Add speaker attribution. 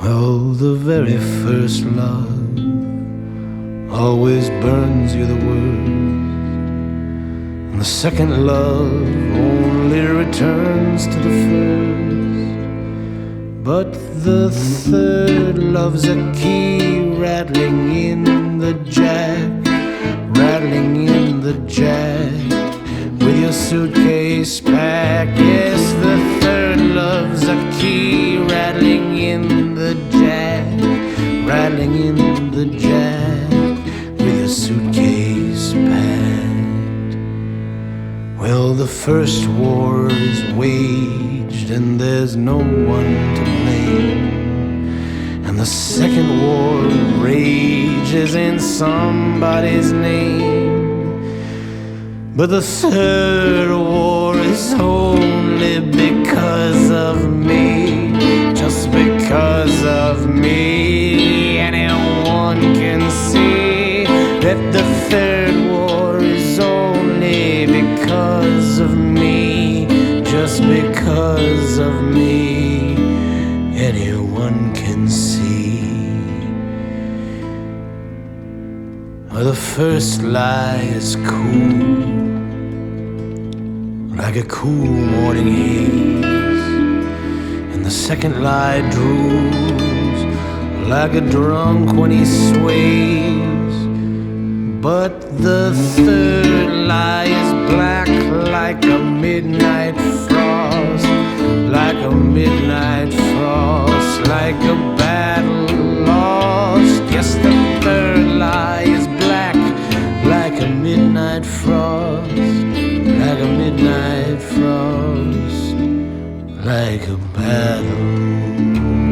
Speaker 1: Oh, the very first love always burns you the worst. And the second love only returns to the first. But the third love's a key rattling in the in the jack. With your suitcase packed, yes, the third love's a key rattling in the jack, rattling in the jack. With your suitcase packed. Well, the first war is waged, and there's no one to blame. And the second war rages in somebody's name. But the third war is only because of me, just because of me. Anyone can see that the third war is only because of me, just because of me. Anyone can see. Oh, the first lie is cool like a cool morning haze. And the second lie drools like a drunk when he sways. But the third lie is black like a midnight frost, like a midnight frost, like a battle lost. Yes, the third lie is black like a midnight frost like a battle.